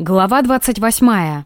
Глава 28.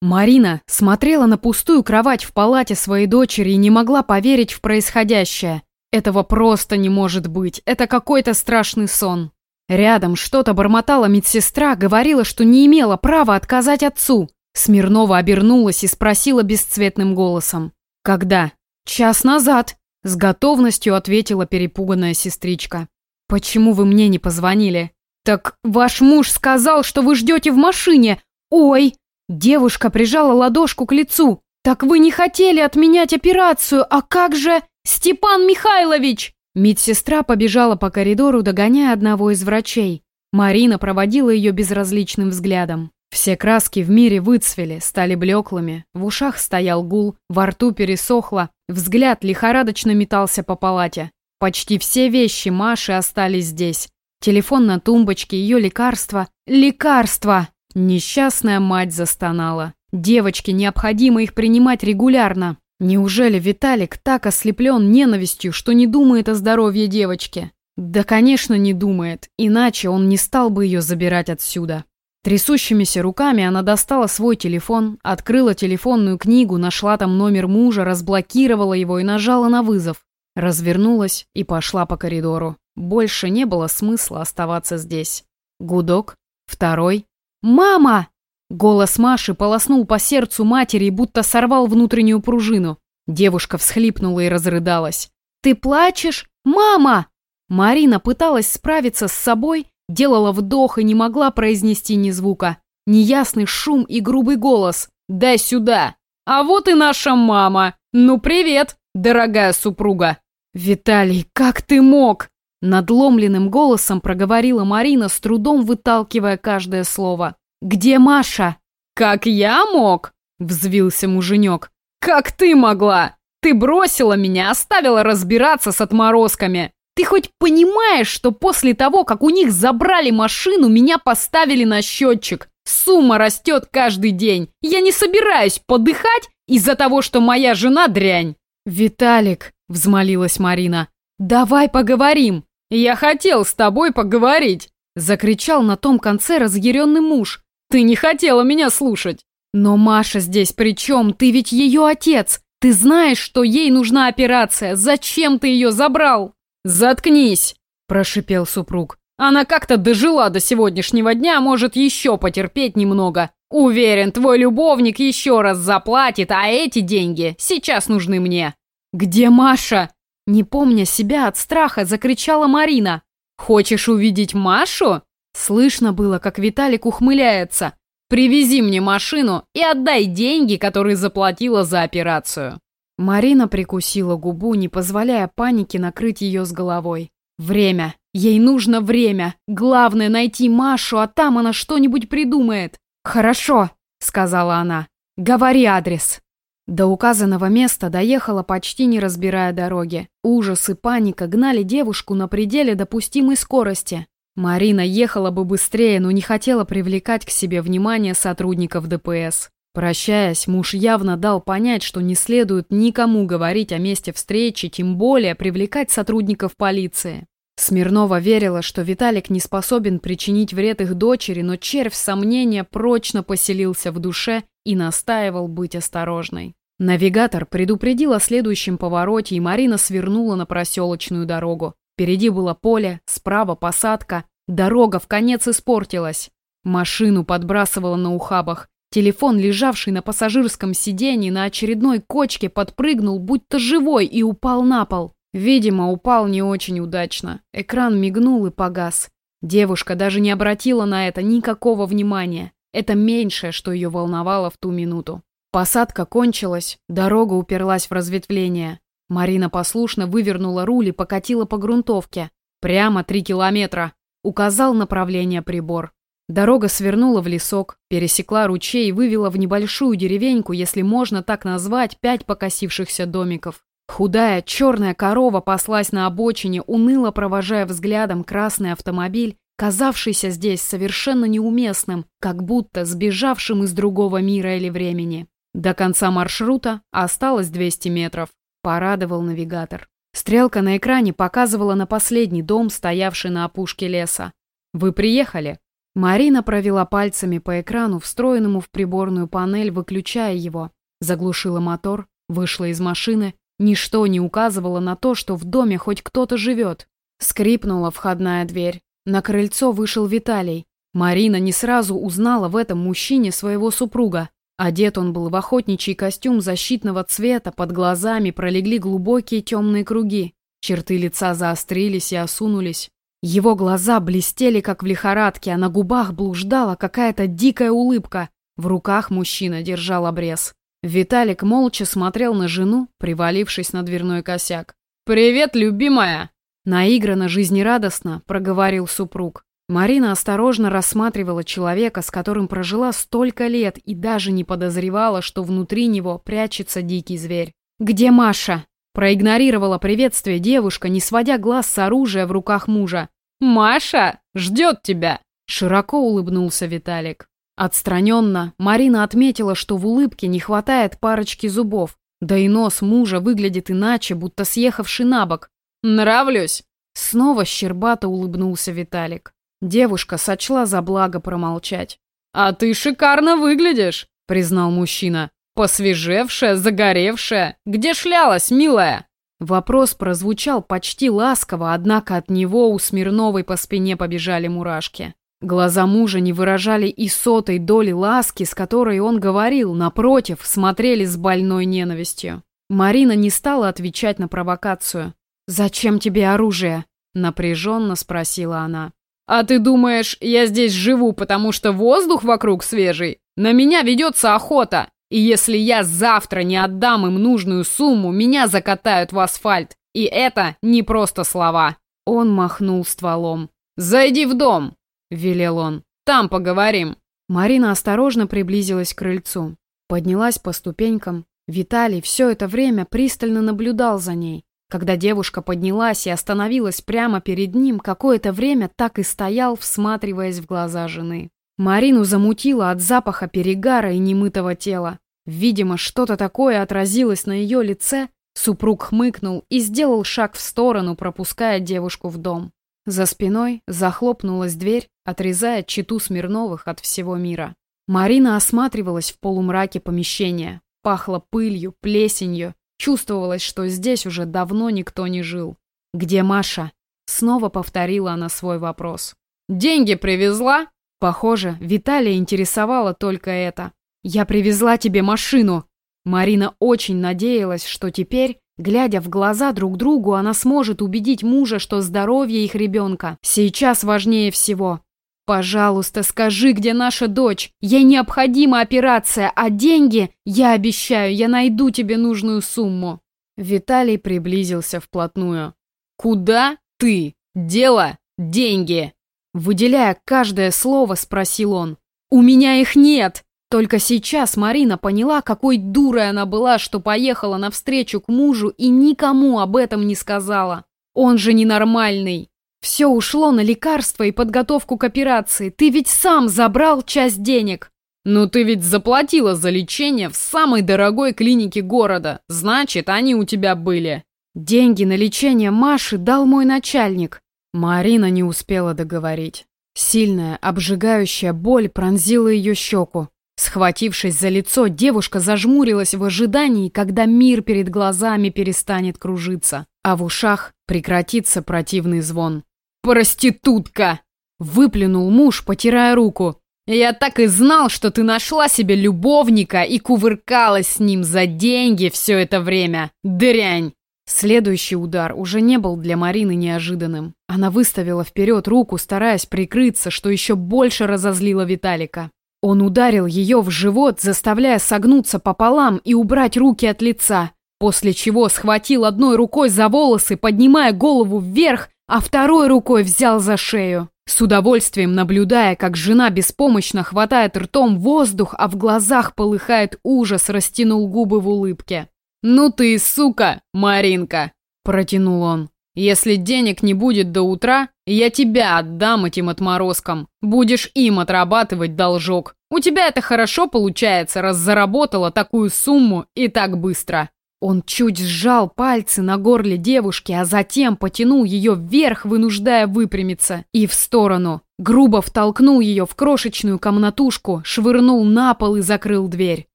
Марина смотрела на пустую кровать в палате своей дочери и не могла поверить в происходящее. Этого просто не может быть. Это какой-то страшный сон. Рядом что-то бормотала медсестра, говорила, что не имела права отказать отцу. Смирнова обернулась и спросила бесцветным голосом. «Когда?» «Час назад», — с готовностью ответила перепуганная сестричка. «Почему вы мне не позвонили?» «Так ваш муж сказал, что вы ждете в машине! Ой!» Девушка прижала ладошку к лицу. «Так вы не хотели отменять операцию, а как же Степан Михайлович?» Медсестра побежала по коридору, догоняя одного из врачей. Марина проводила ее безразличным взглядом. Все краски в мире выцвели, стали блеклыми, в ушах стоял гул, во рту пересохло, взгляд лихорадочно метался по палате. Почти все вещи Маши остались здесь. Телефон на тумбочке, ее лекарства. Лекарства! Несчастная мать застонала. Девочке необходимо их принимать регулярно. Неужели Виталик так ослеплен ненавистью, что не думает о здоровье девочки? Да, конечно, не думает, иначе он не стал бы ее забирать отсюда. Трясущимися руками она достала свой телефон, открыла телефонную книгу, нашла там номер мужа, разблокировала его и нажала на вызов. Развернулась и пошла по коридору. Больше не было смысла оставаться здесь. Гудок. Второй. «Мама!» Голос Маши полоснул по сердцу матери, будто сорвал внутреннюю пружину. Девушка всхлипнула и разрыдалась. «Ты плачешь? Мама!» Марина пыталась справиться с собой, делала вдох и не могла произнести ни звука. Неясный шум и грубый голос. «Дай сюда!» «А вот и наша мама! Ну, привет, дорогая супруга!» «Виталий, как ты мог?» Надломленным голосом проговорила Марина, с трудом выталкивая каждое слово. «Где Маша?» «Как я мог?» — взвился муженек. «Как ты могла? Ты бросила меня, оставила разбираться с отморозками. Ты хоть понимаешь, что после того, как у них забрали машину, меня поставили на счетчик? Сумма растет каждый день. Я не собираюсь подыхать из-за того, что моя жена дрянь». «Виталик», — взмолилась Марина, — «давай поговорим». «Я хотел с тобой поговорить!» Закричал на том конце разъяренный муж. «Ты не хотела меня слушать!» «Но Маша здесь при чем? Ты ведь ее отец! Ты знаешь, что ей нужна операция! Зачем ты ее забрал?» «Заткнись!» – прошипел супруг. «Она как-то дожила до сегодняшнего дня, может еще потерпеть немного. Уверен, твой любовник еще раз заплатит, а эти деньги сейчас нужны мне». «Где Маша?» Не помня себя от страха, закричала Марина. «Хочешь увидеть Машу?» Слышно было, как Виталик ухмыляется. «Привези мне машину и отдай деньги, которые заплатила за операцию». Марина прикусила губу, не позволяя панике накрыть ее с головой. «Время. Ей нужно время. Главное найти Машу, а там она что-нибудь придумает». «Хорошо», — сказала она. «Говори адрес». До указанного места доехала почти не разбирая дороги. Ужас и паника гнали девушку на пределе допустимой скорости. Марина ехала бы быстрее, но не хотела привлекать к себе внимание сотрудников ДПС. Прощаясь, муж явно дал понять, что не следует никому говорить о месте встречи, тем более привлекать сотрудников полиции. Смирнова верила, что Виталик не способен причинить вред их дочери, но червь сомнения прочно поселился в душе и настаивал быть осторожной. Навигатор предупредил о следующем повороте, и Марина свернула на проселочную дорогу. Впереди было поле, справа посадка. Дорога в конец испортилась. Машину подбрасывала на ухабах. Телефон, лежавший на пассажирском сиденье на очередной кочке, подпрыгнул, будто живой, и упал на пол. Видимо, упал не очень удачно. Экран мигнул и погас. Девушка даже не обратила на это никакого внимания. Это меньшее, что ее волновало в ту минуту. Посадка кончилась, дорога уперлась в разветвление. Марина послушно вывернула руль и покатила по грунтовке. Прямо три километра. Указал направление прибор. Дорога свернула в лесок, пересекла ручей и вывела в небольшую деревеньку, если можно так назвать, пять покосившихся домиков. Худая, черная корова паслась на обочине, уныло провожая взглядом красный автомобиль, казавшийся здесь совершенно неуместным, как будто сбежавшим из другого мира или времени. До конца маршрута осталось 200 метров. Порадовал навигатор. Стрелка на экране показывала на последний дом, стоявший на опушке леса. «Вы приехали?» Марина провела пальцами по экрану, встроенному в приборную панель, выключая его. Заглушила мотор, вышла из машины. Ничто не указывало на то, что в доме хоть кто-то живет. Скрипнула входная дверь. На крыльцо вышел Виталий. Марина не сразу узнала в этом мужчине своего супруга. Одет он был в охотничий костюм защитного цвета, под глазами пролегли глубокие темные круги. Черты лица заострились и осунулись. Его глаза блестели, как в лихорадке, а на губах блуждала какая-то дикая улыбка. В руках мужчина держал обрез. Виталик молча смотрел на жену, привалившись на дверной косяк. «Привет, любимая!» Наигранно, жизнерадостно проговорил супруг. Марина осторожно рассматривала человека, с которым прожила столько лет и даже не подозревала, что внутри него прячется дикий зверь. «Где Маша?» Проигнорировала приветствие девушка, не сводя глаз с оружия в руках мужа. «Маша ждет тебя!» Широко улыбнулся Виталик. Отстраненно Марина отметила, что в улыбке не хватает парочки зубов, да и нос мужа выглядит иначе, будто съехавший на бок. «Нравлюсь!» Снова щербато улыбнулся Виталик. Девушка сочла за благо промолчать. «А ты шикарно выглядишь!» признал мужчина. Посвежевшая, загоревшая. Где шлялась, милая? Вопрос прозвучал почти ласково, однако от него у Смирновой по спине побежали мурашки. Глаза мужа не выражали и сотой доли ласки, с которой он говорил, напротив, смотрели с больной ненавистью. Марина не стала отвечать на провокацию. «Зачем тебе оружие?» – напряженно спросила она. «А ты думаешь, я здесь живу, потому что воздух вокруг свежий? На меня ведется охота. И если я завтра не отдам им нужную сумму, меня закатают в асфальт. И это не просто слова. Он махнул стволом. «Зайди в дом!» – велел он. «Там поговорим!» Марина осторожно приблизилась к крыльцу. Поднялась по ступенькам. Виталий все это время пристально наблюдал за ней. Когда девушка поднялась и остановилась прямо перед ним, какое-то время так и стоял, всматриваясь в глаза жены. Марину замутило от запаха перегара и немытого тела. Видимо, что-то такое отразилось на ее лице. Супруг хмыкнул и сделал шаг в сторону, пропуская девушку в дом. За спиной захлопнулась дверь, отрезая читу Смирновых от всего мира. Марина осматривалась в полумраке помещения. Пахло пылью, плесенью. Чувствовалось, что здесь уже давно никто не жил. «Где Маша?» Снова повторила она свой вопрос. «Деньги привезла?» Похоже, Виталия интересовало только это. «Я привезла тебе машину!» Марина очень надеялась, что теперь, глядя в глаза друг другу, она сможет убедить мужа, что здоровье их ребенка сейчас важнее всего. «Пожалуйста, скажи, где наша дочь? Ей необходима операция, а деньги, я обещаю, я найду тебе нужную сумму». Виталий приблизился вплотную. «Куда ты? Дело? Деньги!» Выделяя каждое слово, спросил он. «У меня их нет!» Только сейчас Марина поняла, какой дурой она была, что поехала навстречу к мужу и никому об этом не сказала. Он же ненормальный. Все ушло на лекарства и подготовку к операции. Ты ведь сам забрал часть денег. Но ты ведь заплатила за лечение в самой дорогой клинике города. Значит, они у тебя были. Деньги на лечение Маши дал мой начальник. Марина не успела договорить. Сильная, обжигающая боль пронзила ее щеку. Схватившись за лицо, девушка зажмурилась в ожидании, когда мир перед глазами перестанет кружиться, а в ушах прекратится противный звон. «Проститутка!» — выплюнул муж, потирая руку. «Я так и знал, что ты нашла себе любовника и кувыркалась с ним за деньги все это время. Дрянь!» Следующий удар уже не был для Марины неожиданным. Она выставила вперед руку, стараясь прикрыться, что еще больше разозлило Виталика. Он ударил ее в живот, заставляя согнуться пополам и убрать руки от лица, после чего схватил одной рукой за волосы, поднимая голову вверх, а второй рукой взял за шею. С удовольствием наблюдая, как жена беспомощно хватает ртом воздух, а в глазах полыхает ужас, растянул губы в улыбке. «Ну ты, сука, Маринка!» – протянул он. «Если денег не будет до утра, я тебя отдам этим отморозкам. Будешь им отрабатывать должок. У тебя это хорошо получается, раз заработала такую сумму и так быстро». Он чуть сжал пальцы на горле девушки, а затем потянул ее вверх, вынуждая выпрямиться, и в сторону. Грубо втолкнул ее в крошечную комнатушку, швырнул на пол и закрыл дверь.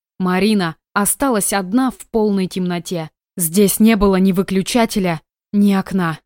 Марина осталась одна в полной темноте. Здесь не было ни выключателя, ни окна.